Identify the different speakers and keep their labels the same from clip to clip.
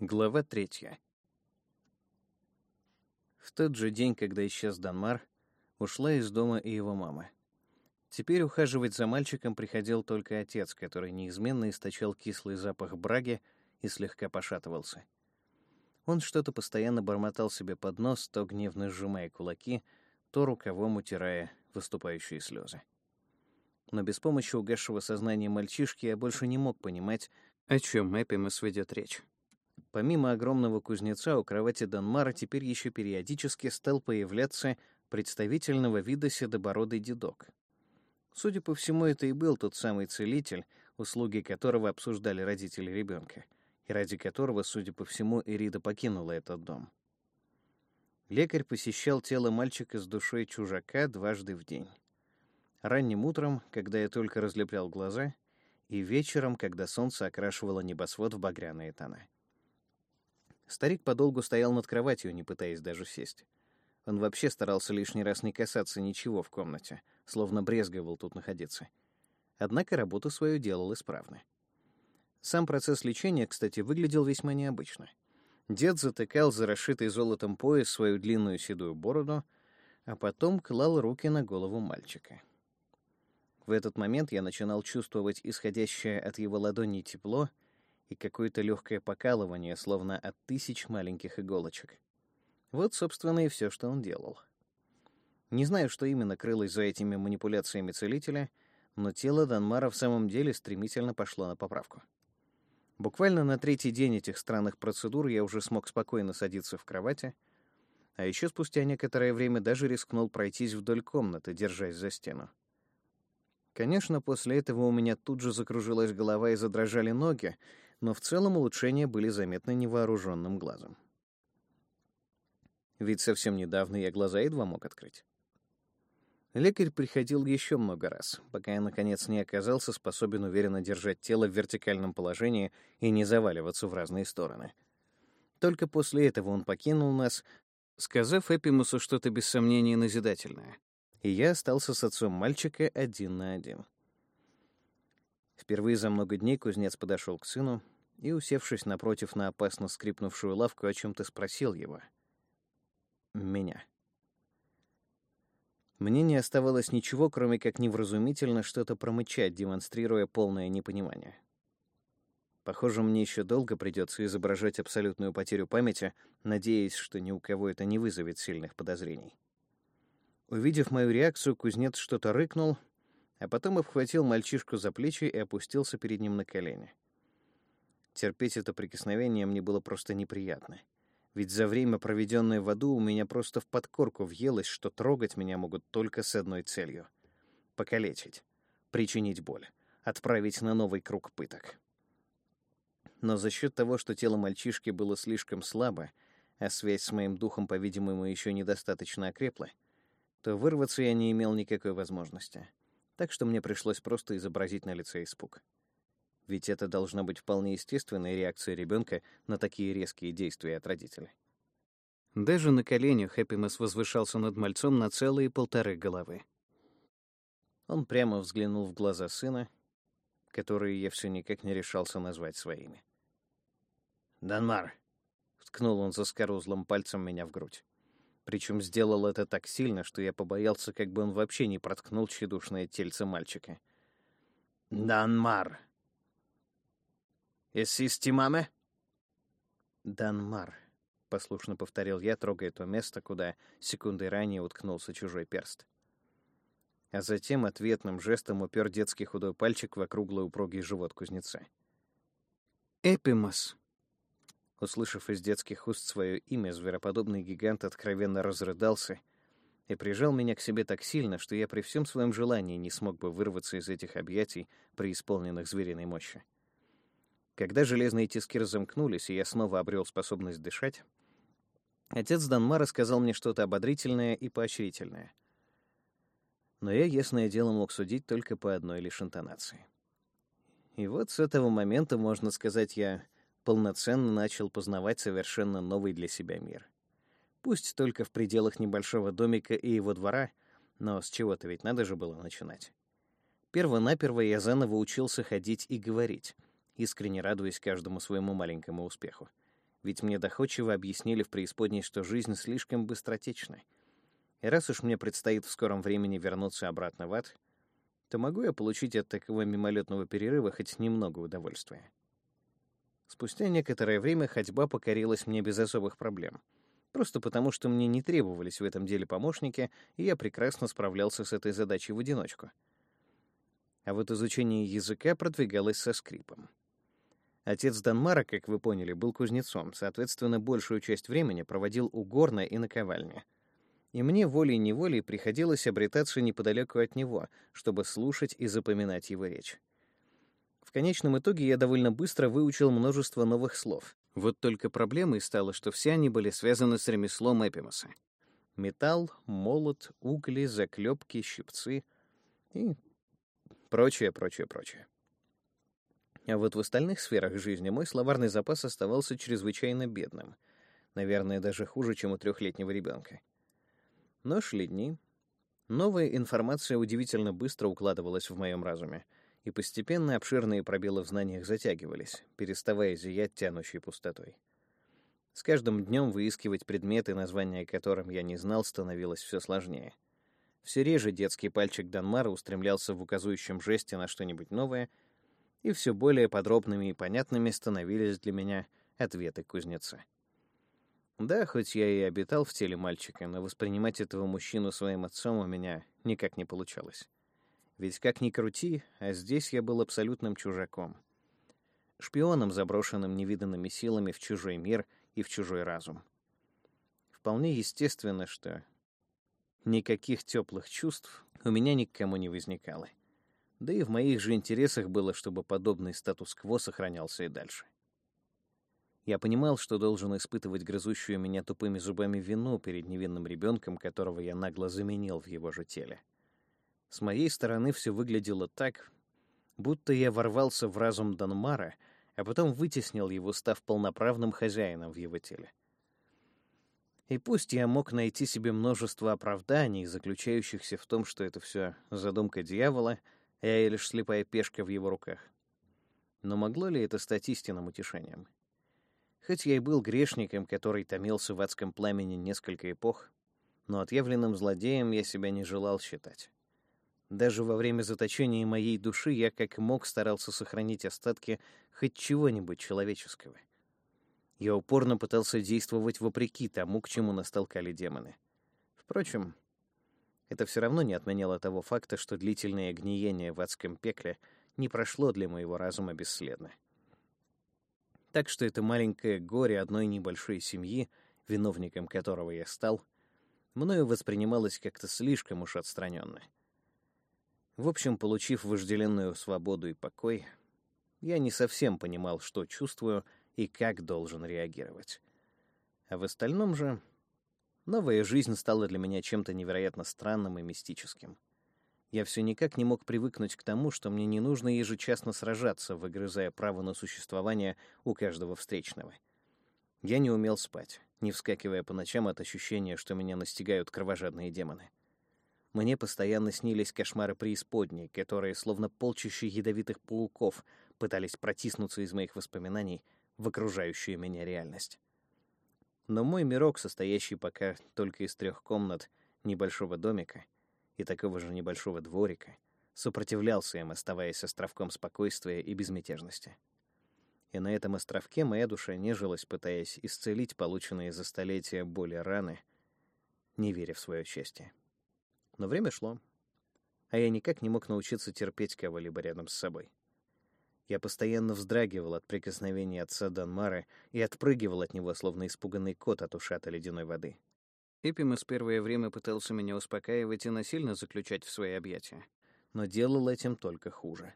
Speaker 1: Глава третья. В тот же день, когда исчез Данмар, ушла из дома и его мама. Теперь ухаживать за мальчиком приходил только отец, который неизменно источал кислый запах браги и слегка пошатывался. Он что-то постоянно бормотал себе под нос, то гневно сжимая кулаки, то рукавом утирая выступающие слезы. Но без помощи угасшего сознания мальчишки я больше не мог понимать, о чем Эпимас ведет речь. Помимо огромного кузнеца, у кровати Данмара теперь еще периодически стал появляться представительного вида седобородый дедок. Судя по всему, это и был тот самый целитель, услуги которого обсуждали родители ребенка, и ради которого, судя по всему, Ирида покинула этот дом. Лекарь посещал тело мальчика с душой чужака дважды в день. Ранним утром, когда я только разлеплял глаза, и вечером, когда солнце окрашивало небосвод в багряные тона. Старик подолгу стоял над кроватью, не пытаясь даже сесть. Он вообще старался лишний раз не касаться ничего в комнате, словно брезговал тут находиться. Однако работу свою делал исправно. Сам процесс лечения, кстати, выглядел весьма необычно. Дед затыкал за расшитый золотом пояс свою длинную седую бороду, а потом клал руки на голову мальчика. В этот момент я начинал чувствовать исходящее от его ладони тепло — и какое-то легкое покалывание, словно от тысяч маленьких иголочек. Вот, собственно, и все, что он делал. Не знаю, что именно крылось за этими манипуляциями целителя, но тело Данмара в самом деле стремительно пошло на поправку. Буквально на третий день этих странных процедур я уже смог спокойно садиться в кровати, а еще спустя некоторое время даже рискнул пройтись вдоль комнаты, держась за стену. Конечно, после этого у меня тут же закружилась голова и задрожали ноги, но в целом улучшения были заметны невооруженным глазом. Ведь совсем недавно я глаза едва мог открыть. Лекарь приходил еще много раз, пока я, наконец, не оказался способен уверенно держать тело в вертикальном положении и не заваливаться в разные стороны. Только после этого он покинул нас, сказав Эпимусу что-то без сомнения назидательное. И я остался с отцом мальчика один на один. Впервые за много дней кузнец подошел к сыну и, усевшись напротив на опасно скрипнувшую лавку, о чем-то спросил его. Меня. Мне не оставалось ничего, кроме как невразумительно что-то промычать, демонстрируя полное непонимание. Похоже, мне еще долго придется изображать абсолютную потерю памяти, надеясь, что ни у кого это не вызовет сильных подозрений. Увидев мою реакцию, кузнец что-то рыкнул, а потом обхватил мальчишку за плечи и опустился перед ним на колени. Терпеть это прикосновение мне было просто неприятно. Ведь за время, проведенное в аду, у меня просто в подкорку въелось, что трогать меня могут только с одной целью — покалечить, причинить боль, отправить на новый круг пыток. Но за счет того, что тело мальчишки было слишком слабо, а связь с моим духом, по-видимому, еще недостаточно окрепла, то вырваться я не имел никакой возможности — так что мне пришлось просто изобразить на лице испуг. Ведь это должна быть вполне естественная реакция ребенка на такие резкие действия от родителей. Даже на коленях Эпимас возвышался над мальцом на целые полторы головы. Он прямо взглянул в глаза сына, которые я все никак не решался назвать своими. «Данмар!» — ткнул он заскорузлым пальцем меня в грудь. Причем сделал это так сильно, что я побоялся, как бы он вообще не проткнул тщедушное тельце мальчика. «Данмар!» «Эссистимаме?» «Данмар», — послушно повторил я, трогая то место, куда секундой ранее уткнулся чужой перст. А затем ответным жестом упер детский худой пальчик в округлый упругий живот кузнеца. «Эпимас», Услышав из детских уст свое имя, звероподобный гигант откровенно разрыдался и прижал меня к себе так сильно, что я при всем своем желании не смог бы вырваться из этих объятий при исполненных звериной мощи. Когда железные тиски разомкнулись, и я снова обрел способность дышать, отец Данмара сказал мне что-то ободрительное и поощрительное. Но я, ясное дело, мог судить только по одной лишь интонации. И вот с этого момента, можно сказать, я полноценно начал познавать совершенно новый для себя мир. Пусть только в пределах небольшого домика и его двора, но с чего-то ведь надо же было начинать. Перво-наперво я заново учился ходить и говорить, искренне радуясь каждому своему маленькому успеху. ведь мне доходчиво объяснили в преисподней, что жизнь слишком быстротечна. И раз уж мне предстоит в скором времени вернуться обратно в ад, то могу я получить от такого мимолетного перерыва хоть немного удовольствия. Спустя некоторое время ходьба покорилась мне без особых проблем. Просто потому, что мне не требовались в этом деле помощники, и я прекрасно справлялся с этой задачей в одиночку. А вот изучение языка продвигалось со скрипом. Отец Данмара, как вы поняли, был кузнецом, соответственно, большую часть времени проводил у горна и наковальни. И мне волей-неволей приходилось обретаться неподалеку от него, чтобы слушать и запоминать его речь. В конечном итоге я довольно быстро выучил множество новых слов. Вот только проблемой стало, что все они были связаны с ремеслом Эпимуса. Металл, молот, угли, заклепки, щипцы и прочее, прочее, прочее. А вот в остальных сферах жизни мой словарный запас оставался чрезвычайно бедным. Наверное, даже хуже, чем у трехлетнего ребенка. Но шли дни. Новая информация удивительно быстро укладывалась в моем разуме, и постепенно обширные пробелы в знаниях затягивались, переставая зиять тянущей пустотой. С каждым днем выискивать предметы, названия которым я не знал, становилось все сложнее. Все реже детский пальчик Данмара устремлялся в указующем жесте на что-нибудь новое — и все более подробными и понятными становились для меня ответы кузнеца. Да, хоть я и обитал в теле мальчика, но воспринимать этого мужчину своим отцом у меня никак не получалось. Ведь как ни крути, а здесь я был абсолютным чужаком. Шпионом, заброшенным невиданными силами в чужой мир и в чужой разум. Вполне естественно, что никаких теплых чувств у меня ни к кому не возникало. Да и в моих же интересах было, чтобы подобный статус-кво сохранялся и дальше. Я понимал, что должен испытывать грызущую меня тупыми зубами вину перед невинным ребенком, которого я нагло заменил в его же теле. С моей стороны все выглядело так, будто я ворвался в разум Данмара, а потом вытеснил его, став полноправным хозяином в его теле. И пусть я мог найти себе множество оправданий, заключающихся в том, что это все задумка дьявола — я лишь слепая пешка в его руках. Но могло ли это стать истинным утешением? Хоть я и был грешником, который томился в адском пламени несколько эпох, но отъявленным злодеем я себя не желал считать. Даже во время заточения моей души я как мог старался сохранить остатки хоть чего-нибудь человеческого. Я упорно пытался действовать вопреки тому, к чему нас толкали демоны. Впрочем, это все равно не отменяло того факта, что длительное гниение в адском пекле не прошло для моего разума бесследно. Так что это маленькое горе одной небольшой семьи, виновником которого я стал, мною воспринималось как-то слишком уж отстраненно. В общем, получив вожделенную свободу и покой, я не совсем понимал, что чувствую и как должен реагировать. А в остальном же Новая жизнь стала для меня чем-то невероятно странным и мистическим. Я все никак не мог привыкнуть к тому, что мне не нужно ежечасно сражаться, выгрызая право на существование у каждого встречного. Я не умел спать, не вскакивая по ночам от ощущения, что меня настигают кровожадные демоны. Мне постоянно снились кошмары преисподней, которые, словно полчища ядовитых пауков, пытались протиснуться из моих воспоминаний в окружающую меня реальность. Но мой мирок, состоящий пока только из трех комнат, небольшого домика и такого же небольшого дворика, сопротивлялся им, оставаясь островком спокойствия и безмятежности. И на этом островке моя душа нежилась, пытаясь исцелить полученные за столетия боли раны, не веря в свое счастье. Но время шло, а я никак не мог научиться терпеть кого-либо рядом с собой. Я постоянно вздрагивал от прикосновения отца Данмара и отпрыгивал от него, словно испуганный кот от ушата ледяной воды. Эпимас первое время пытался меня успокаивать и насильно заключать в свои объятия, но делал этим только хуже.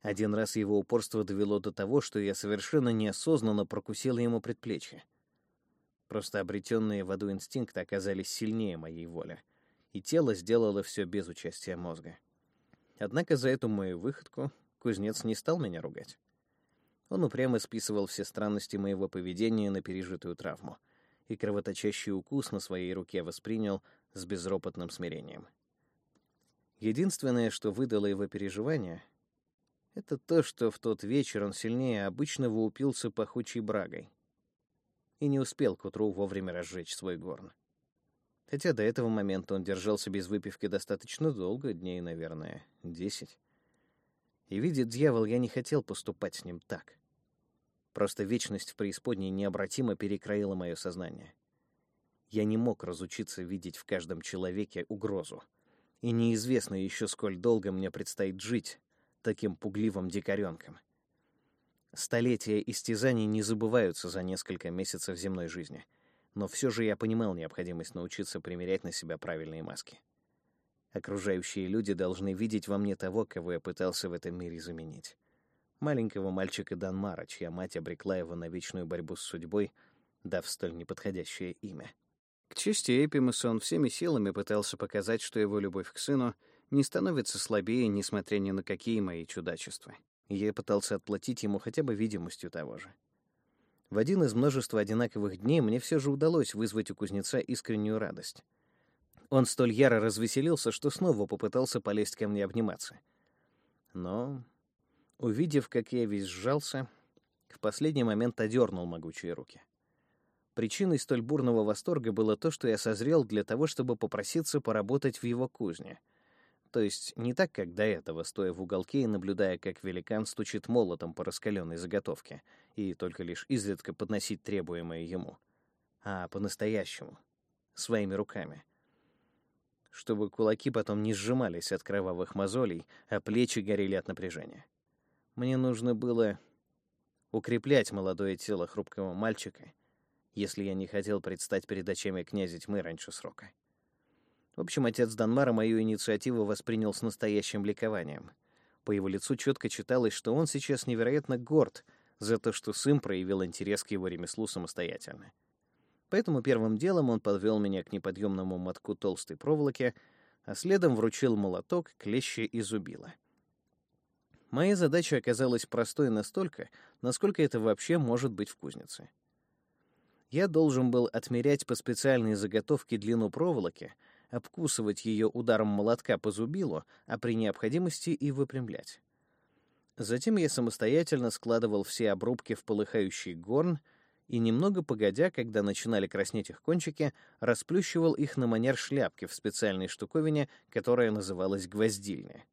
Speaker 1: Один раз его упорство довело до того, что я совершенно неосознанно прокусил ему предплечье. Просто обретенные в аду инстинкты оказались сильнее моей воли, и тело сделало все без участия мозга. Однако за эту мою выходку Кузнец не стал меня ругать. Он упрямо списывал все странности моего поведения на пережитую травму и кровоточащий укус на своей руке воспринял с безропотным смирением. Единственное, что выдало его переживания, это то, что в тот вечер он сильнее обычного упился пахучей брагой. и не успел к утру вовремя разжечь свой горн. Хотя до этого момента он держался без выпивки достаточно долго, дней, наверное, десять. И, видит дьявол, я не хотел поступать с ним так. Просто вечность в преисподней необратимо перекроила мое сознание. Я не мог разучиться видеть в каждом человеке угрозу. И неизвестно еще, сколь долго мне предстоит жить таким пугливым дикаренком. Столетия истязаний не забываются за несколько месяцев земной жизни — но все же я понимал необходимость научиться примерять на себя правильные маски. Окружающие люди должны видеть во мне того, кого я пытался в этом мире заменить. Маленького мальчика Данмара, чья мать обрекла его на вечную борьбу с судьбой, дав столь неподходящее имя. К чести Эпимуса он всеми силами пытался показать, что его любовь к сыну не становится слабее, несмотря ни на какие мои чудачества. Я пытался отплатить ему хотя бы видимостью того же. В один из множества одинаковых дней мне все же удалось вызвать у кузнеца искреннюю радость. Он столь яро развеселился, что снова попытался полезть ко мне обниматься. Но, увидев, как я весь сжался, в последний момент одернул могучие руки. Причиной столь бурного восторга было то, что я созрел для того, чтобы попроситься поработать в его кузне — то есть не так, как до этого, стоя в уголке и наблюдая, как великан стучит молотом по раскаленной заготовке, и только лишь изредка подносить требуемое ему, а по-настоящему, своими руками. Чтобы кулаки потом не сжимались от кровавых мозолей, а плечи горели от напряжения. Мне нужно было укреплять молодое тело хрупкого мальчика, если я не хотел предстать перед очами князя тьмы раньше срока. В общем, отец Данмара мою инициативу воспринял с настоящим ликованием. По его лицу четко читалось, что он сейчас невероятно горд за то, что сын проявил интерес к его ремеслу самостоятельно. Поэтому первым делом он подвел меня к неподъемному мотку толстой проволоки, а следом вручил молоток, клещи и зубило. Моя задача оказалась простой настолько, насколько это вообще может быть в кузнице. Я должен был отмерять по специальной заготовке длину проволоки — обкусывать ее ударом молотка по зубилу, а при необходимости и выпрямлять. Затем я самостоятельно складывал все обрубки в полыхающий горн и, немного погодя, когда начинали краснеть их кончики, расплющивал их на манер шляпки в специальной штуковине, которая называлась гвоздильня.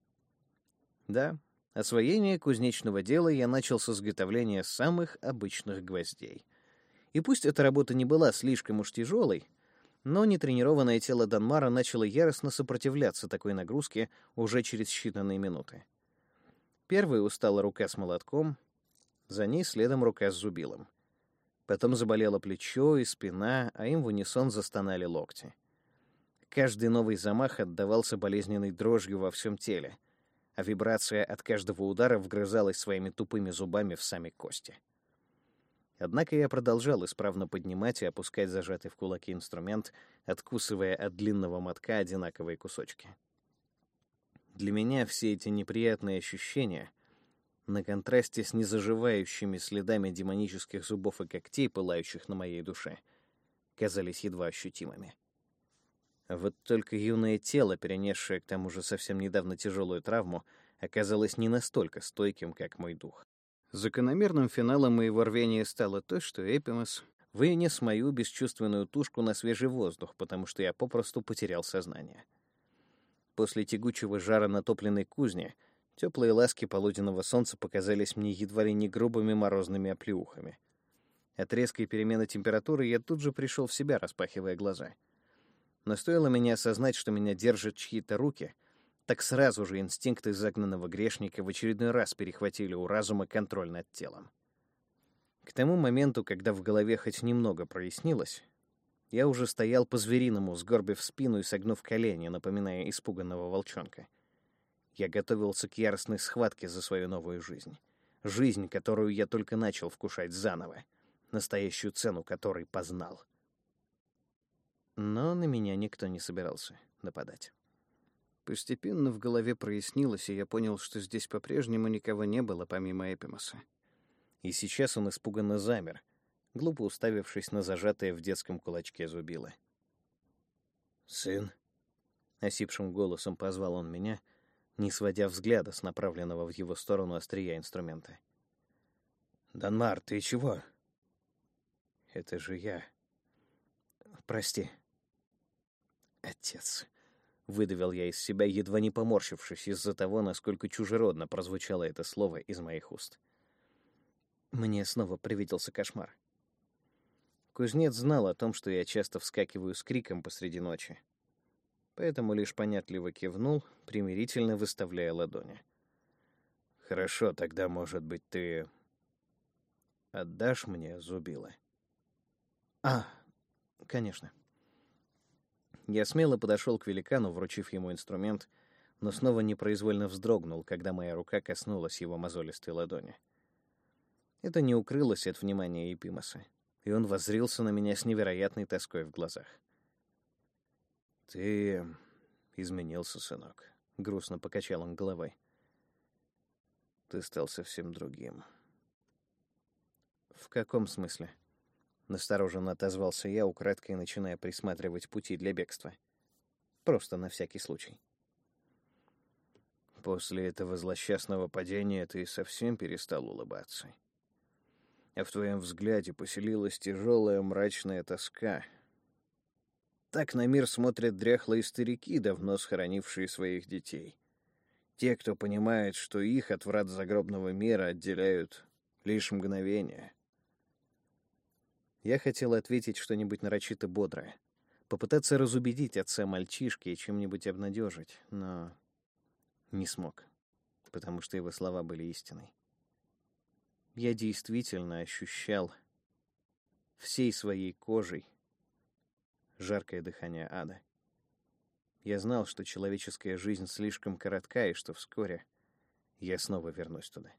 Speaker 1: Да, освоение кузнечного дела я начал с изготовления самых обычных гвоздей. И пусть эта работа не была слишком уж тяжелой, но нетренированное тело Данмара начало яростно сопротивляться такой нагрузке уже через считанные минуты. Первой устала рука с молотком, за ней следом рука с зубилом. Потом заболело плечо и спина, а им в унисон застонали локти. Каждый новый замах отдавался болезненной дрожью во всем теле, а вибрация от каждого удара вгрызалась своими тупыми зубами в сами кости. Однако я продолжал исправно поднимать и опускать зажатый в кулаки инструмент, откусывая от длинного мотка одинаковые кусочки. Для меня все эти неприятные ощущения, на контрасте с незаживающими следами демонических зубов и когтей, пылающих на моей душе, казались едва ощутимыми. Вот только юное тело, перенесшее к тому же совсем недавно тяжелую травму, оказалось не настолько стойким, как мой дух. Закономерным финалом моего рвения стало то, что Эпимас вынес мою бесчувственную тушку на свежий воздух, потому что я попросту потерял сознание. После тягучего жара натопленной кузни теплые ласки полуденного солнца показались мне едва ли не грубыми морозными оплеухами. От резкой перемены температуры я тут же пришел в себя, распахивая глаза. Но стоило мне осознать, что меня держат чьи-то руки — так сразу же инстинкты загнанного грешника в очередной раз перехватили у разума контроль над телом. К тому моменту, когда в голове хоть немного прояснилось, я уже стоял по-звериному, сгорбив спину и согнув колени, напоминая испуганного волчонка. Я готовился к яростной схватке за свою новую жизнь. Жизнь, которую я только начал вкушать заново, настоящую цену которой познал. Но на меня никто не собирался нападать. Постепенно в голове прояснилось, и я понял, что здесь по-прежнему никого не было, помимо Эпимаса. И сейчас он испуганно замер, глупо уставившись на зажатое в детском кулачке зубило. «Сын?» — осипшим голосом позвал он меня, не сводя взгляда с направленного в его сторону острия инструмента. «Данмар, ты чего?» Это же я. Прости. Отец. Выдавил я из себя, едва не поморщившись из-за того, насколько чужеродно прозвучало это слово из моих уст. Мне снова привиделся кошмар. Кузнец знал о том, что я часто вскакиваю с криком посреди ночи. Поэтому лишь понятливо кивнул, примирительно выставляя ладони. «Хорошо, тогда, может быть, ты отдашь мне зубило?» «А, конечно». Я смело подошел к великану, вручив ему инструмент, но снова непроизвольно вздрогнул, когда моя рука коснулась его мозолистой ладони. Это не укрылось от внимания Епимоса, и он воззрился на меня с невероятной тоской в глазах. «Ты изменился, сынок», — грустно покачал он головой. «Ты стал совсем другим». «В каком смысле?» Настороженно отозвался я, украдкой начиная присматривать пути для бегства. Просто на всякий случай. После этого злосчастного падения ты совсем перестал улыбаться а в твоем взгляде поселилась тяжелая мрачная тоска. Так на мир смотрят дряхлые старики, давно схоронившие своих детей. Те, кто понимает, что их от врат загробного мира отделяют лишь мгновения. Я хотел ответить что-нибудь нарочито бодрое, попытаться разубедить отца мальчишки и чем-нибудь обнадежить, но не смог, потому что его слова были истиной я действительно ощущал всей своей кожей жаркое дыхание ада. Я знал, что человеческая жизнь слишком коротка, и что вскоре я снова вернусь туда.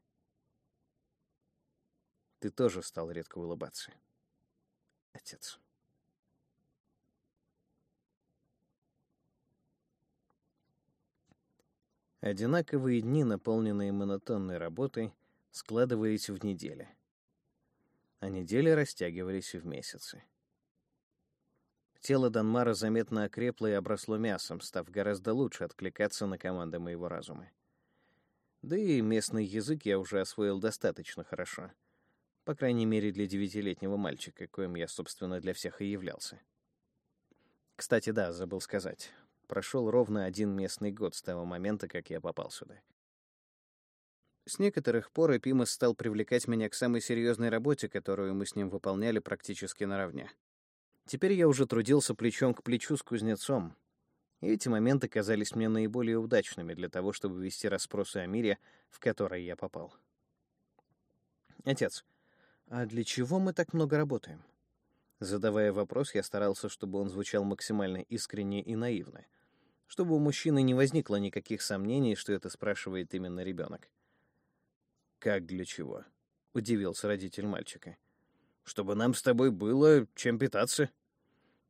Speaker 1: Ты тоже стал редко улыбаться, отец. Одинаковые дни, наполненные монотонной работой, складываясь в недели. А недели растягивались в месяцы. Тело Данмара заметно окрепло и обросло мясом, став гораздо лучше откликаться на команды моего разума. Да и местный язык я уже освоил достаточно хорошо. По крайней мере, для девятилетнего мальчика, коим я, собственно, для всех и являлся. Кстати, да, забыл сказать. Прошел ровно один местный год с того момента, как я попал сюда. С некоторых пор Эпимас стал привлекать меня к самой серьезной работе, которую мы с ним выполняли практически наравне. Теперь я уже трудился плечом к плечу с кузнецом, и эти моменты казались мне наиболее удачными для того, чтобы вести расспросы о мире, в который я попал. «Отец, а для чего мы так много работаем?» Задавая вопрос, я старался, чтобы он звучал максимально искренне и наивно, чтобы у мужчины не возникло никаких сомнений, что это спрашивает именно ребенок. «Как для чего?» — удивился родитель мальчика. «Чтобы нам с тобой было чем питаться».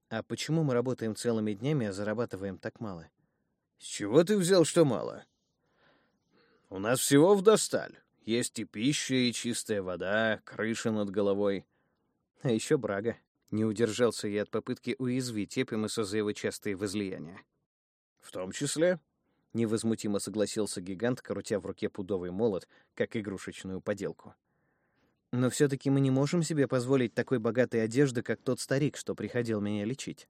Speaker 1: «А почему мы работаем целыми днями, а зарабатываем так мало?» «С чего ты взял, что мало?» «У нас всего вдосталь. Есть и пища, и чистая вода, крыша над головой. А еще брага. Не удержался я от попытки уязвить Эпимеса за его частые возлияния. «В том числе?» Невозмутимо согласился гигант, крутя в руке пудовый молот, как игрушечную поделку. Но все-таки мы не можем себе позволить такой богатой одежды, как тот старик, что приходил меня лечить.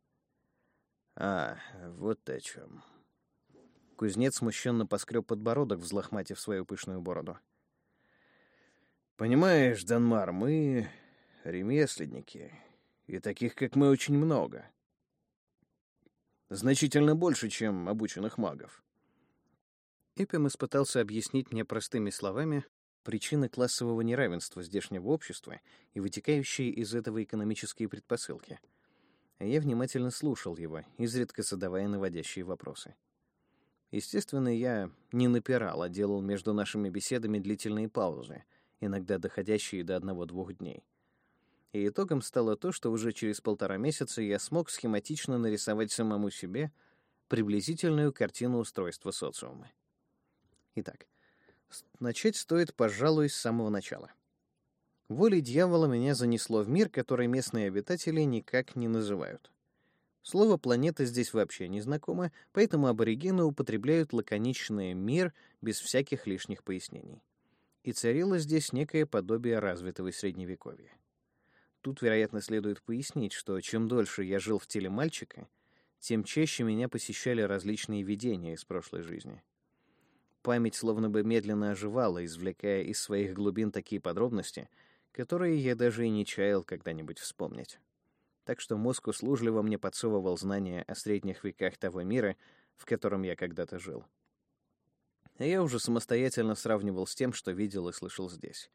Speaker 1: А, вот о чем. Кузнец смущенно поскреб подбородок, взлохматив свою пышную бороду. Понимаешь, Данмар, мы ремесленники, и таких, как мы, очень много. Значительно больше, чем обученных магов. Эпим испытался объяснить мне простыми словами причины классового неравенства здешнего общества и вытекающие из этого экономические предпосылки. Я внимательно слушал его, изредка задавая наводящие вопросы. Естественно, я не напирал, а делал между нашими беседами длительные паузы, иногда доходящие до одного-двух дней. И итогом стало то, что уже через полтора месяца я смог схематично нарисовать самому себе приблизительную картину устройства социума. Итак, начать стоит, пожалуй, с самого начала. Волей дьявола меня занесло в мир, который местные обитатели никак не называют. Слово «планета» здесь вообще не знакомо, поэтому аборигены употребляют лаконичное «мир» без всяких лишних пояснений. И царило здесь некое подобие развитого средневековья. тут, вероятно, следует пояснить, что чем дольше я жил в теле мальчика, тем чаще меня посещали различные видения из прошлой жизни. Память словно бы медленно оживала, извлекая из своих глубин такие подробности, которые я даже и не чаял когда-нибудь вспомнить. Так что мозг услужливо мне подсовывал знания о средних веках того мира, в котором я когда-то жил. Я уже самостоятельно сравнивал с тем, что видел и слышал здесь.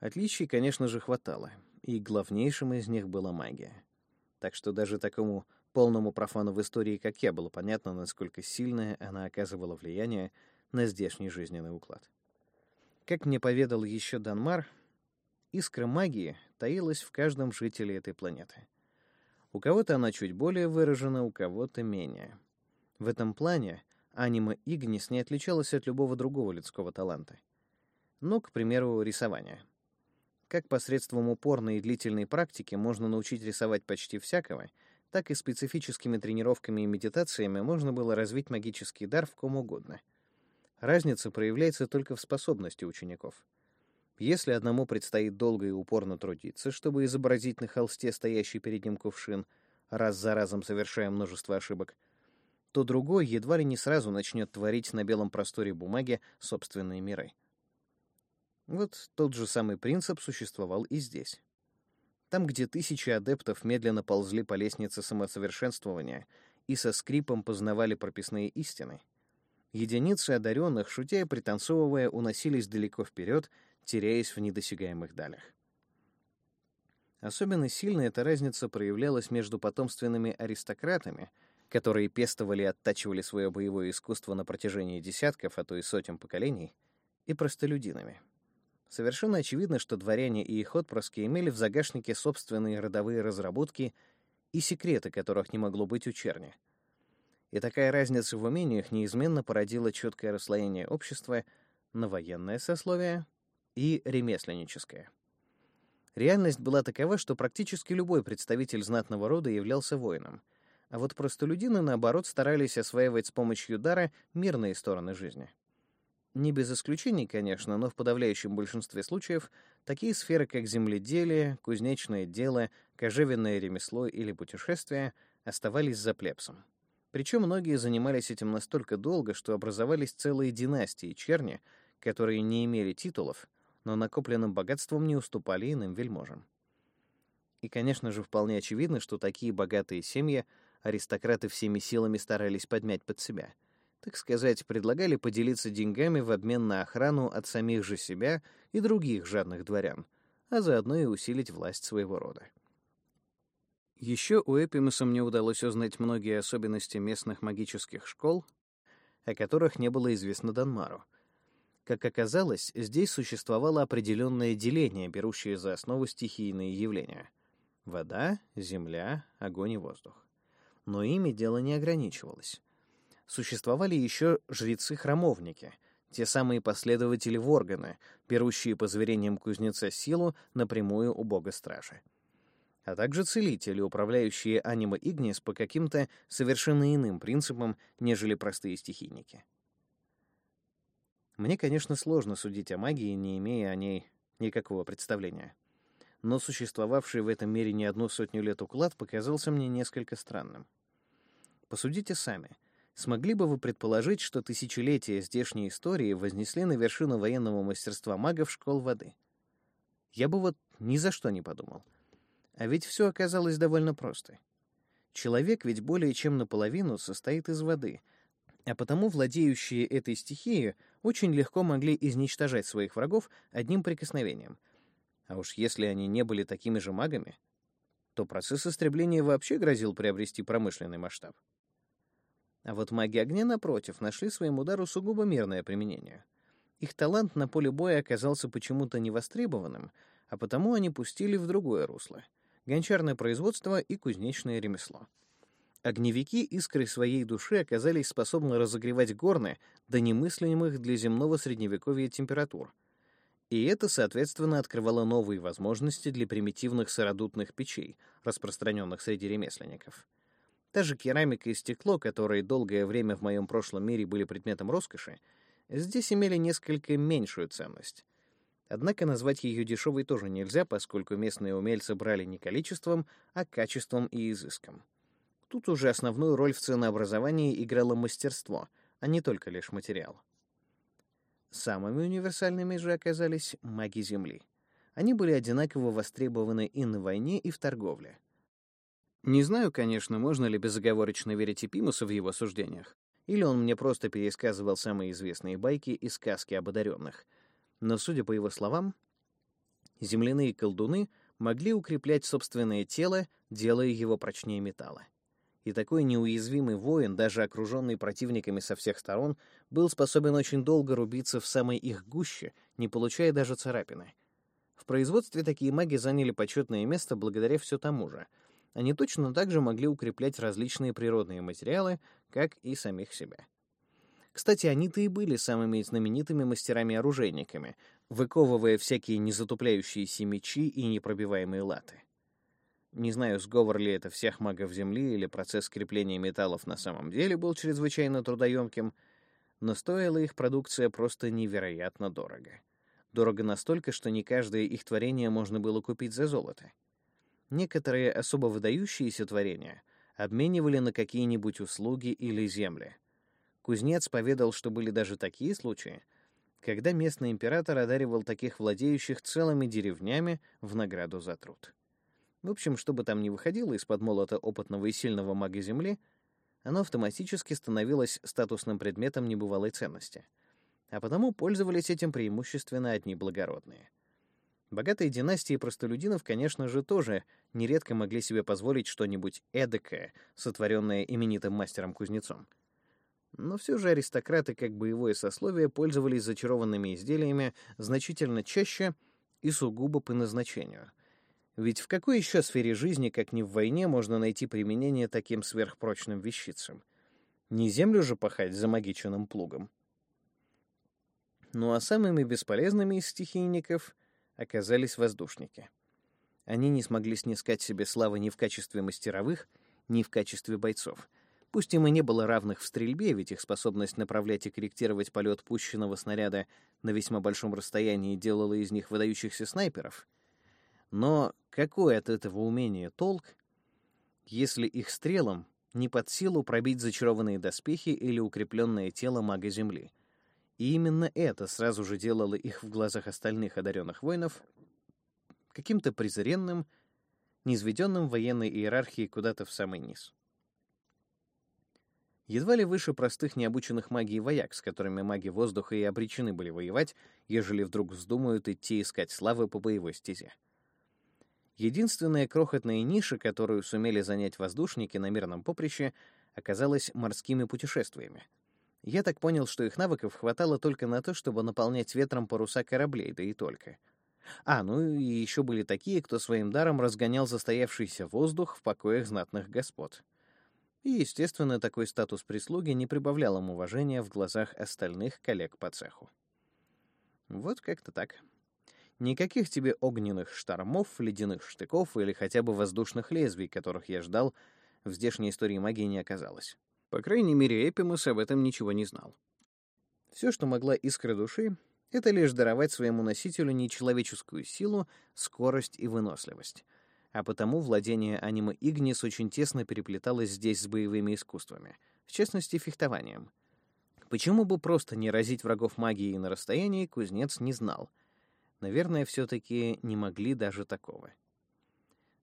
Speaker 1: Отличий, конечно же, хватало, и главнейшим из них была магия. Так что даже такому полному профану в истории, как я, было понятно, насколько сильное она оказывала влияние на здешний жизненный уклад. Как мне поведал еще Данмар, искра магии таилась в каждом жителе этой планеты. У кого-то она чуть более выражена, у кого-то менее. В этом плане анима Игнис не отличалась от любого другого людского таланта. Ну, к примеру, рисование — как посредством упорной и длительной практики можно научить рисовать почти всякого, так и специфическими тренировками и медитациями можно было развить магический дар в ком угодно. Разница проявляется только в способности учеников. Если одному предстоит долго и упорно трудиться, чтобы изобразить на холсте стоящий перед ним кувшин, раз за разом совершая множество ошибок, то другой едва ли не сразу начнет творить на белом просторе бумаги собственные миры. Вот тот же самый принцип существовал и здесь. Там, где тысячи адептов медленно ползли по лестнице самосовершенствования и со скрипом познавали прописные истины, единицы одаренных, шутя и пританцовывая, уносились далеко вперед, теряясь в недосягаемых далях. Особенно сильно эта разница проявлялась между потомственными аристократами, которые пестовали и оттачивали свое боевое искусство на протяжении десятков, а то и сотен поколений, и простолюдинами. Совершенно очевидно, что дворяне и их отпрыски имели в загашнике собственные родовые разработки и секреты, которых не могло быть у черни. И такая разница в умениях неизменно породила четкое расслоение общества на военное сословие и ремесленническое. Реальность была такова, что практически любой представитель знатного рода являлся воином, а вот простолюдины, наоборот, старались осваивать с помощью дара мирные стороны жизни. Не без исключений, конечно, но в подавляющем большинстве случаев такие сферы, как земледелие, кузнечное дело, кожевенное ремесло или путешествия, оставались за плебсом. Причем многие занимались этим настолько долго, что образовались целые династии черни, которые не имели титулов, но накопленным богатством не уступали иным вельможам. И, конечно же, вполне очевидно, что такие богатые семьи аристократы всеми силами старались подмять под себя — так сказать, предлагали поделиться деньгами в обмен на охрану от самих же себя и других жадных дворян, а заодно и усилить власть своего рода. Еще у Эпимуса мне удалось узнать многие особенности местных магических школ, о которых не было известно Данмару. Как оказалось, здесь существовало определенное деление, берущее за основу стихийные явления — вода, земля, огонь и воздух. Но ими дело не ограничивалось существовали еще жрецы-храмовники, те самые последователи Воргана, берущие по зверениям кузнеца силу напрямую у бога-стражи. А также целители, управляющие анима Игнис по каким-то совершенно иным принципам, нежели простые стихийники. Мне, конечно, сложно судить о магии, не имея о ней никакого представления. Но существовавший в этом мире не одну сотню лет уклад показался мне несколько странным. Посудите сами — Смогли бы вы предположить, что тысячелетия здешней истории вознесли на вершину военного мастерства магов школ воды? Я бы вот ни за что не подумал. А ведь все оказалось довольно просто. Человек ведь более чем наполовину состоит из воды, а потому владеющие этой стихией очень легко могли изничтожать своих врагов одним прикосновением. А уж если они не были такими же магами, то процесс истребления вообще грозил приобрести промышленный масштаб. А вот маги огня, напротив, нашли своему удару сугубо мирное применение. Их талант на поле боя оказался почему-то невостребованным, а потому они пустили в другое русло — гончарное производство и кузнечное ремесло. Огневики искрой своей души оказались способны разогревать горны до немыслимых для земного средневековья температур. И это, соответственно, открывало новые возможности для примитивных сыродутных печей, распространенных среди ремесленников — Та же керамика и стекло, которые долгое время в моем прошлом мире были предметом роскоши, здесь имели несколько меньшую ценность. Однако назвать ее дешевой тоже нельзя, поскольку местные умельцы брали не количеством, а качеством и изыском. Тут уже основную роль в ценообразовании играло мастерство, а не только лишь материал. Самыми универсальными же оказались маги Земли. Они были одинаково востребованы и на войне, и в торговле. Не знаю, конечно, можно ли безоговорочно верить Эпимусу в его суждениях, или он мне просто пересказывал самые известные байки и сказки об одаренных — но, судя по его словам, земляные колдуны могли укреплять собственное тело, делая его прочнее металла. И такой неуязвимый воин, даже окруженный противниками со всех сторон, был способен очень долго рубиться в самой их гуще, не получая даже царапины. В производстве такие маги заняли почетное место благодаря все тому же. Они точно так же могли укреплять различные природные материалы, как и самих себя. Кстати, они-то и были самыми знаменитыми мастерами-оружейниками, выковывая всякие незатупляющиеся мечи и непробиваемые латы. Не знаю, сговор ли это всех магов Земли или процесс крепления металлов на самом деле был чрезвычайно трудоемким, но стоила их продукция просто невероятно дорого. Дорого настолько, что не каждое их творение можно было купить за золото. Некоторые особо выдающиеся творения обменивали на какие-нибудь услуги или земли — Кузнец поведал, что были даже такие случаи, когда местный император одаривал таких владеющих целыми деревнями в награду за труд. В общем, что бы там ни выходило из-под молота опытного и сильного мага Земли, оно автоматически становилось статусным предметом небывалой ценности. А потому пользовались этим преимущественно одни благородные. Богатые династии простолюдинов, конечно же, тоже нередко могли себе позволить что-нибудь эдакое, сотворенное именитым мастером-кузнецом — но все же аристократы, как боевое сословие, пользовались зачарованными изделиями значительно чаще и сугубо по назначению. Ведь в какой еще сфере жизни, как ни в войне, можно найти применение таким сверхпрочным вещицам? Не землю же пахать за магиченным плугом. Ну а самыми бесполезными из стихийников оказались воздушники. Они не смогли снискать себе славы ни в качестве мастеровых, ни в качестве бойцов — Пусть им и не было равных в стрельбе, ведь их способность направлять и корректировать полет пущенного снаряда на весьма большом расстоянии делала из них выдающихся снайперов. Но какой от этого умения толк, если их стрелам не под силу пробить зачарованные доспехи или укрепленное тело мага Земли? И именно это сразу же делало их в глазах остальных одаренных воинов каким-то презренным, низведенным военной иерархией куда-то в самый низ едва ли выше простых необученных магии вояк, с которыми маги воздуха и обречены были воевать, ежели вдруг вздумают идти искать славы по боевой стезе. Единственная крохотная ниша, которую сумели занять воздушники на мирном поприще, оказалась морскими путешествиями. Я так понял, что их навыков хватало только на то, чтобы наполнять ветром паруса кораблей, да и только. А, ну и еще были такие, кто своим даром разгонял застоявшийся воздух в покоях знатных господ. И, естественно, такой статус прислуги не прибавлял им уважения в глазах остальных коллег по цеху. Вот как-то так. Никаких тебе огненных штормов, ледяных штыков или хотя бы воздушных лезвий, которых я ждал, в здешней истории магии не оказалось. По крайней мере, Эпимус об этом ничего не знал. Все, что могла искра души, это лишь даровать своему носителю нечеловеческую силу, скорость и выносливость — а потому владение аниме Игнис очень тесно переплеталось здесь с боевыми искусствами, в частности, фехтованием. Почему бы просто не разить врагов магией на расстоянии, кузнец не знал. Наверное, все-таки не могли даже такого.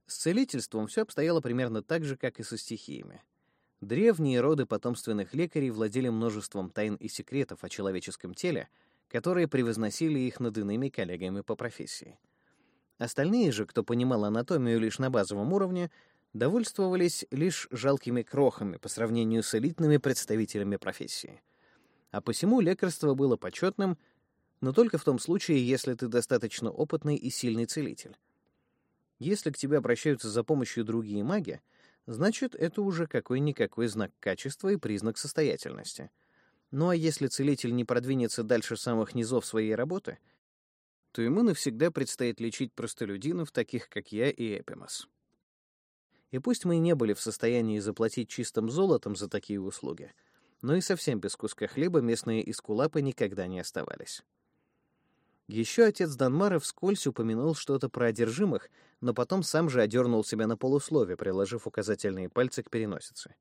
Speaker 1: С целительством все обстояло примерно так же, как и со стихиями. Древние роды потомственных лекарей владели множеством тайн и секретов о человеческом теле, которые превозносили их над иными коллегами по профессии. Остальные же, кто понимал анатомию лишь на базовом уровне, довольствовались лишь жалкими крохами по сравнению с элитными представителями профессии. А посему лекарство было почетным, но только в том случае, если ты достаточно опытный и сильный целитель. Если к тебе обращаются за помощью другие маги, значит, это уже какой-никакой знак качества и признак состоятельности. Ну а если целитель не продвинется дальше самых низов своей работы — то ему навсегда предстоит лечить простолюдинов, таких как я и Эпимас. И пусть мы не были в состоянии заплатить чистым золотом за такие услуги, но и совсем без куска хлеба местные искулапы никогда не оставались. Еще отец Данмара вскользь упомянул что-то про одержимых, но потом сам же одернул себя на полуслове, приложив указательные пальцы к переносице.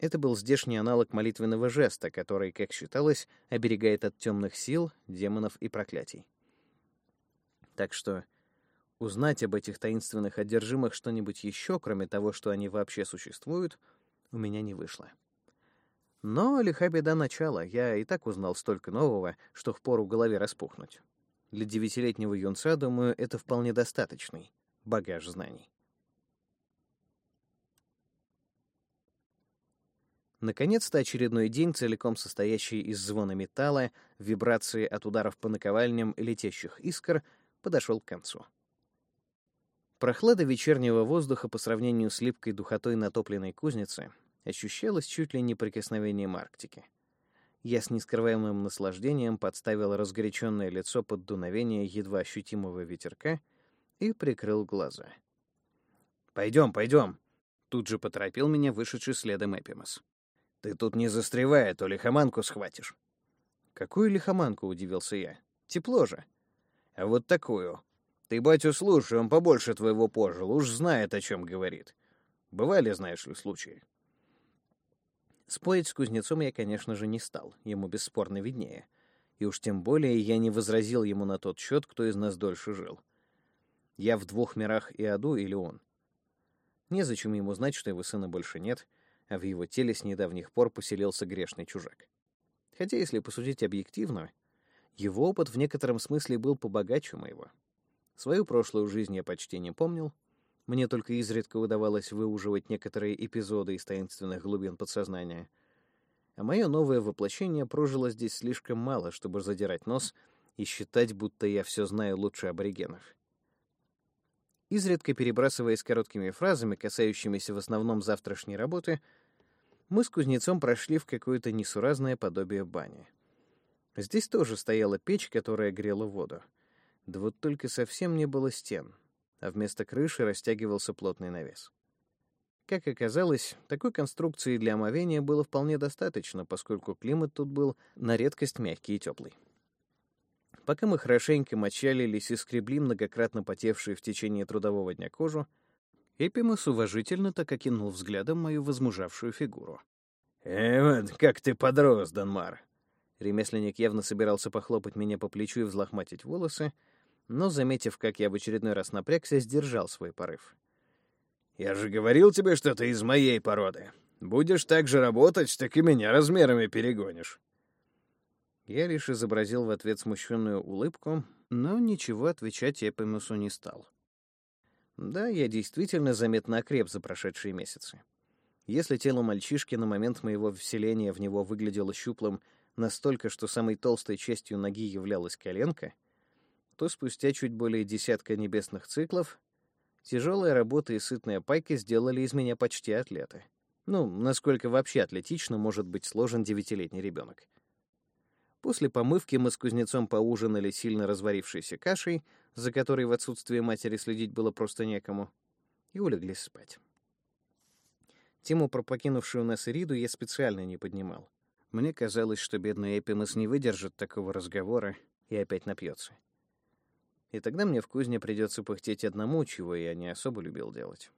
Speaker 1: Это был здешний аналог молитвенного жеста, который, как считалось, оберегает от темных сил, демонов и проклятий. Так что узнать об этих таинственных одержимых что-нибудь еще, кроме того, что они вообще существуют, у меня не вышло. Но лиха беда начала, я и так узнал столько нового, что впору голове распухнуть. Для девятилетнего юнца, думаю, это вполне достаточный багаж знаний. Наконец-то очередной день, целиком состоящий из звона металла, вибрации от ударов по наковальням и летящих искр, подошел к концу. Прохлада вечернего воздуха по сравнению с липкой духотой натопленной кузницы ощущалось чуть ли не прикосновением Арктики. Я с нескрываемым наслаждением подставил разгоряченное лицо под дуновение едва ощутимого ветерка и прикрыл глаза. «Пойдем, пойдем!» — тут же поторопил меня вышедший следом Эпимас. «Ты тут не застревай, а то лихоманку схватишь». «Какую лихоманку?» — удивился я. «Тепло же». «А вот такую. Ты батю слушай, он побольше твоего пожил, уж знает, о чем говорит. Бывали, знаешь ли, случаи?» Спорить с кузнецом я, конечно же, не стал, ему бесспорно виднее. И уж тем более я не возразил ему на тот счет, кто из нас дольше жил. Я в двух мирах и аду или он? Незачем ему знать, что его сына больше нет, а в его теле с недавних пор поселился грешный чужак. Хотя, если посудить объективно, его опыт в некотором смысле был побогаче моего. Свою прошлую жизнь я почти не помнил, мне только изредка удавалось выуживать некоторые эпизоды из таинственных глубин подсознания. А мое новое воплощение прожило здесь слишком мало, чтобы задирать нос и считать, будто я все знаю лучше аборигенов. Изредка перебрасываясь короткими фразами, касающимися в основном завтрашней работы, мы с кузнецом прошли в какое-то несуразное подобие бани. Здесь тоже стояла печь, которая грела воду. Да вот только совсем не было стен — а вместо крыши растягивался плотный навес. Как оказалось, такой конструкции для омовения было вполне достаточно, поскольку климат тут был на редкость мягкий и теплый. Пока мы хорошенько мочалились и скребли многократно потевшие в течение трудового дня кожу, Эпимас уважительно так окинул взглядом мою возмужавшую фигуру. «Эван, как ты подрос, Данмар!» Ремесленник явно собирался похлопать меня по плечу и взлохматить волосы, но, заметив, как я в очередной раз напрягся, сдержал свой порыв. «Я же говорил тебе, что ты из моей породы. Будешь так же работать, так и меня размерами перегонишь». Я лишь изобразил в ответ смущенную улыбку, но ничего отвечать Эпимусу не стал. Да, я действительно заметно окреп за прошедшие месяцы. Если тело мальчишки на момент моего вселения в него выглядело щуплым настолько, что самой толстой частью ноги являлась коленка — то спустя чуть более десятка небесных циклов тяжелая работа и сытная пайка сделали из меня почти атлета. Ну, насколько вообще атлетично может быть сложен девятилетний ребенок. После помывки мы с кузнецом поужинали сильно разварившейся кашей, за которой в отсутствие матери следить было просто некому, и улеглись спать. Тему про покинувшую нас Ириду я специально не поднимал. Мне казалось, что бедный Эпимас не выдержит такого разговора и опять напьется. И тогда мне в кузне придется пыхтеть одному, чего я не особо любил делать.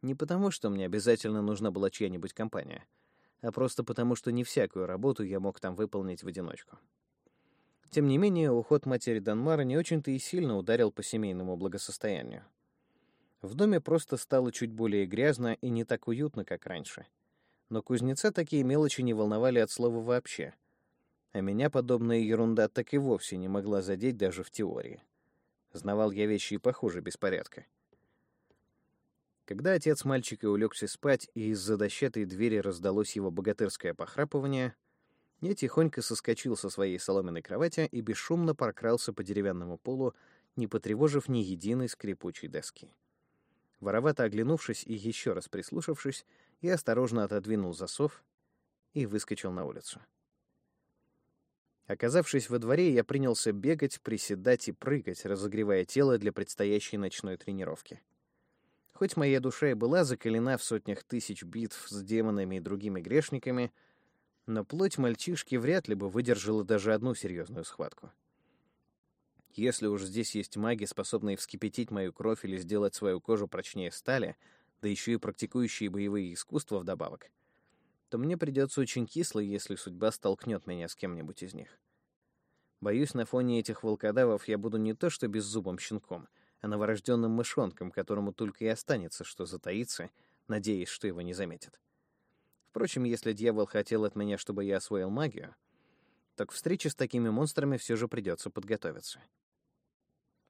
Speaker 1: Не потому, что мне обязательно нужна была чья-нибудь компания, а просто потому, что не всякую работу я мог там выполнить в одиночку. Тем не менее, уход матери Данмара не очень-то и сильно ударил по семейному благосостоянию. В доме просто стало чуть более грязно и не так уютно, как раньше. Но кузнеца такие мелочи не волновали от слова вообще. А меня подобная ерунда так и вовсе не могла задеть даже в теории. Знавал я вещи и похуже беспорядка. Когда отец мальчика улегся спать, и из-за дощатой двери раздалось его богатырское похрапывание, я тихонько соскочил со своей соломенной кровати и бесшумно прокрался по деревянному полу, не потревожив ни единой скрипучей доски. Воровато оглянувшись и еще раз прислушавшись, я осторожно отодвинул засов и выскочил на улицу. Оказавшись во дворе, я принялся бегать, приседать и прыгать, разогревая тело для предстоящей ночной тренировки. Хоть моя душа и была закалена в сотнях тысяч битв с демонами и другими грешниками, но плоть мальчишки вряд ли бы выдержала даже одну серьезную схватку. Если уж здесь есть маги, способные вскипятить мою кровь или сделать свою кожу прочнее стали, да еще и практикующие боевые искусства вдобавок, то мне придется очень кисло, если судьба столкнет меня с кем-нибудь из них. Боюсь, на фоне этих волкодавов я буду не то что беззубым щенком, а новорожденным мышонком, которому только и останется, что затаиться, надеясь, что его не заметят. Впрочем, если дьявол хотел от меня, чтобы я освоил магию, так к встрече с такими монстрами все же придется подготовиться.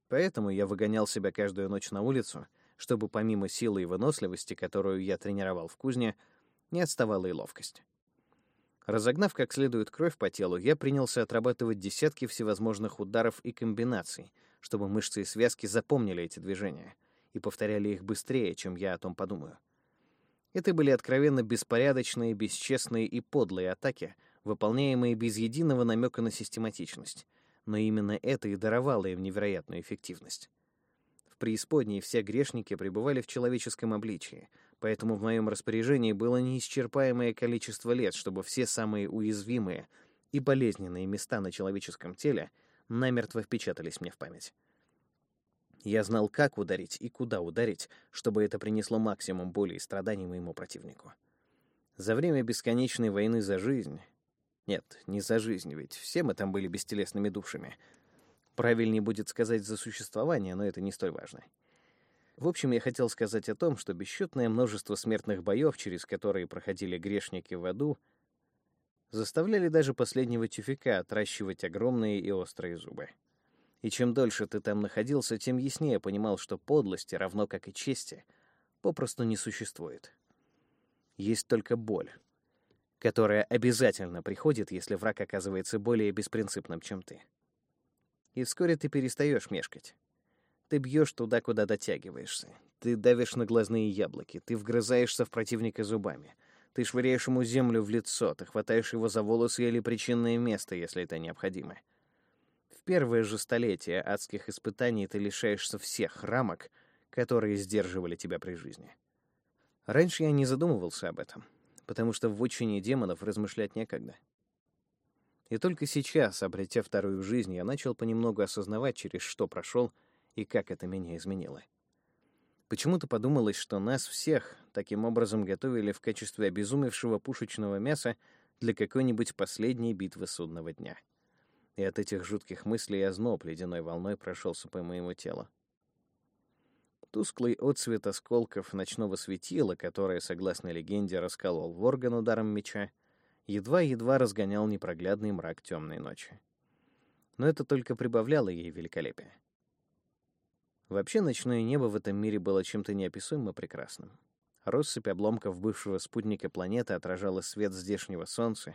Speaker 1: Поэтому я выгонял себя каждую ночь на улицу, чтобы помимо силы и выносливости, которую я тренировал в кузне, не отставала и ловкость. Разогнав как следует кровь по телу, я принялся отрабатывать десятки всевозможных ударов и комбинаций, чтобы мышцы и связки запомнили эти движения и повторяли их быстрее, чем я о том подумаю. Это были откровенно беспорядочные, бесчестные и подлые атаки, выполняемые без единого намека на систематичность, но именно это и даровало им невероятную эффективность. В преисподней все грешники пребывали в человеческом обличии, поэтому в моем распоряжении было неисчерпаемое количество лет, чтобы все самые уязвимые и болезненные места на человеческом теле намертво впечатались мне в память. Я знал, как ударить и куда ударить, чтобы это принесло максимум боли и страданий моему противнику. За время бесконечной войны за жизнь нет, не за жизнь, ведь все мы там были бестелесными душами. Правильнее будет сказать за существование, но это не столь важно. В общем, я хотел сказать о том, что бесчетное множество смертных боев, через которые проходили грешники в аду, заставляли даже последнего тюфика отращивать огромные и острые зубы. И чем дольше ты там находился, тем яснее понимал, что подлости, равно как и чести, попросту не существует. Есть только боль, которая обязательно приходит, если враг оказывается более беспринципным, чем ты. И вскоре ты перестаешь мешкать. Ты бьешь туда, куда дотягиваешься. Ты давишь на глазные яблоки, ты вгрызаешься в противника зубами. Ты швыряешь ему землю в лицо, ты хватаешь его за волосы или причинное место, если это необходимо. В первое же столетие адских испытаний ты лишаешься всех рамок, которые сдерживали тебя при жизни. Раньше я не задумывался об этом потому что в отчине демонов размышлять некогда. И только сейчас, обретя вторую жизнь, я начал понемногу осознавать, через что прошел и как это меня изменило. Почему-то подумалось, что нас всех таким образом готовили в качестве обезумевшего пушечного мяса для какой-нибудь последней битвы судного дня. И от этих жутких мыслей озноб ледяной волной прошелся по моему телу. Тусклый отсвет осколков ночного светила, которое, согласно легенде, расколол Ворган ударом меча, едва-едва разгонял непроглядный мрак темной ночи. Но это только прибавляло ей великолепия. Вообще ночное небо в этом мире было чем-то неописуемо прекрасным. Россыпь обломков бывшего спутника планеты отражала свет здешнего солнца.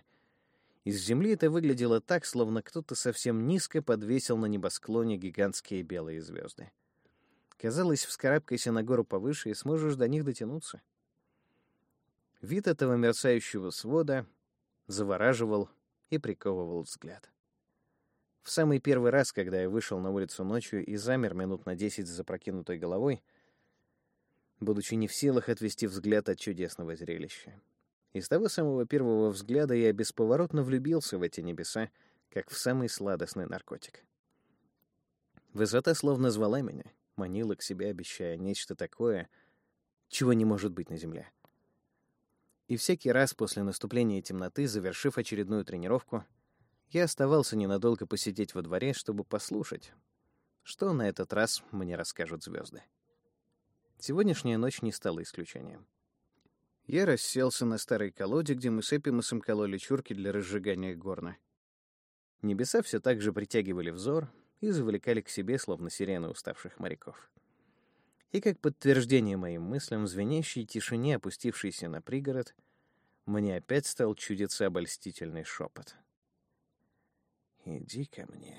Speaker 1: Из Земли это выглядело так, словно кто-то совсем низко подвесил на небосклоне гигантские белые звезды. Казалось, вскарабкайся на гору повыше и сможешь до них дотянуться. Вид этого мерцающего свода завораживал и приковывал взгляд. В самый первый раз, когда я вышел на улицу ночью и замер минут на десять с запрокинутой головой, будучи не в силах отвести взгляд от чудесного зрелища. И с того самого первого взгляда я бесповоротно влюбился в эти небеса, как в самый сладостный наркотик. Высота словно звала меня — манила к себе, обещая нечто такое, чего не может быть на Земле. И всякий раз после наступления темноты, завершив очередную тренировку, я оставался ненадолго посидеть во дворе, чтобы послушать, что на этот раз мне расскажут звезды. Сегодняшняя ночь не стала исключением. Я расселся на старой колоде, где мы с Эпимусом кололи чурки для разжигания горна. Небеса все так же притягивали взор, и завлекали к себе, словно сирены уставших моряков. И как подтверждение моим мыслям, в звенящей тишине, опустившейся на пригород, мне опять стал чудиться обольстительный шепот. «Иди ко мне.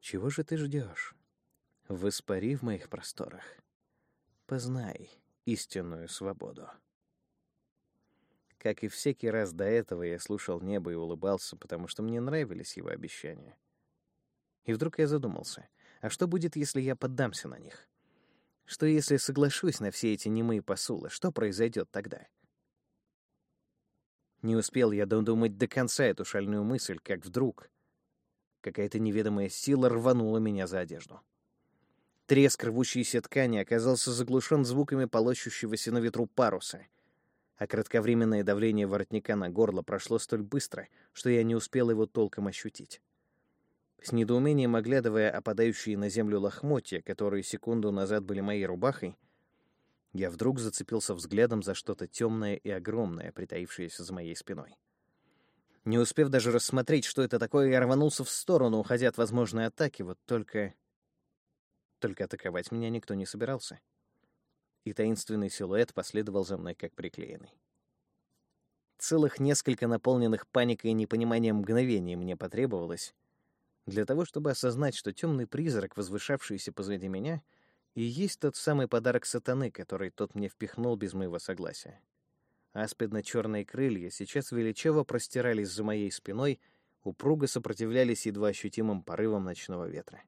Speaker 1: Чего же ты ждешь? Воспари в моих просторах. Познай истинную свободу». Как и всякий раз до этого, я слушал небо и улыбался, потому что мне нравились его обещания. И вдруг я задумался, а что будет, если я поддамся на них? Что если соглашусь на все эти немые посулы, что произойдет тогда? Не успел я додумать до конца эту шальную мысль, как вдруг Какая-то неведомая сила рванула меня за одежду. Треск рвущейся ткани оказался заглушен звуками полощущегося на ветру паруса, а кратковременное давление воротника на горло прошло столь быстро, что я не успел его толком ощутить. С недоумением оглядывая опадающие на землю лохмотья, которые секунду назад были моей рубахой, я вдруг зацепился взглядом за что-то темное и огромное, притаившееся за моей спиной. Не успев даже рассмотреть, что это такое, я рванулся в сторону, уходя от возможной атаки, вот только... Только атаковать меня никто не собирался. И таинственный силуэт последовал за мной как приклеенный. Целых несколько наполненных паникой и непониманием мгновений мне потребовалось для того, чтобы осознать, что темный призрак, возвышавшийся позади меня, и есть тот самый подарок сатаны, который тот мне впихнул без моего согласия. Аспидно-черные крылья сейчас величаво простирались за моей спиной, упруго сопротивлялись едва ощутимым порывам ночного ветра.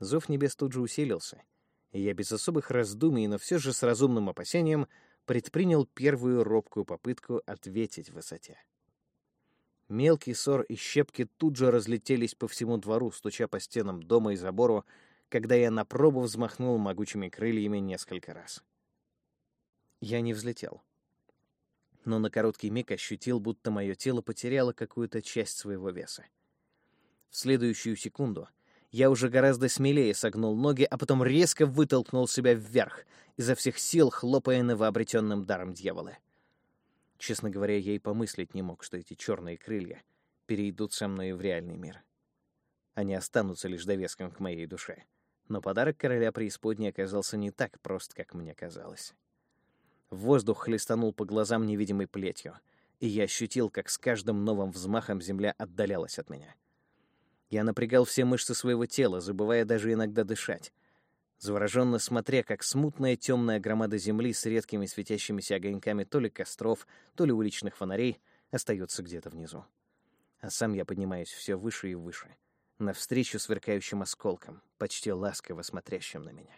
Speaker 1: Зов небес тут же усилился, и я без особых раздумий, но все же с разумным опасением предпринял первую робкую попытку ответить в высоте. Мелкий ссор и щепки тут же разлетелись по всему двору, стуча по стенам дома и забору, когда я на пробу взмахнул могучими крыльями несколько раз. Я не взлетел но на короткий миг ощутил, будто мое тело потеряло какую-то часть своего веса. В следующую секунду я уже гораздо смелее согнул ноги, а потом резко вытолкнул себя вверх, изо всех сил хлопая новообретенным даром дьявола. Честно говоря, я и помыслить не мог, что эти черные крылья перейдут со мной в реальный мир. Они останутся лишь довеском к моей душе. Но подарок короля преисподней оказался не так прост, как мне казалось. Воздух хлестанул по глазам невидимой плетью, и я ощутил, как с каждым новым взмахом земля отдалялась от меня. Я напрягал все мышцы своего тела, забывая даже иногда дышать, завороженно смотря, как смутная темная громада земли с редкими светящимися огоньками то ли костров, то ли уличных фонарей остается где-то внизу. А сам я поднимаюсь все выше и выше, навстречу сверкающим осколкам, почти ласково смотрящим на меня.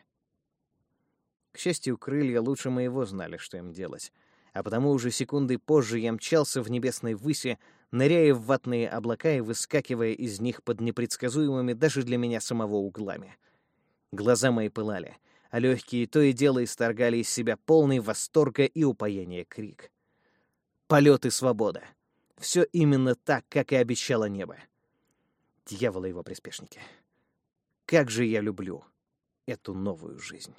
Speaker 1: К счастью, крылья лучше моего знали, что им делать. А потому уже секунды позже я мчался в небесной выси, ныряя в ватные облака и выскакивая из них под непредсказуемыми даже для меня самого углами. Глаза мои пылали, а легкие то и дело исторгали из себя полный восторга и упоения крик. Полет и свобода. Все именно так, как и обещало небо. Дьявола его приспешники. Как же я люблю эту новую жизнь.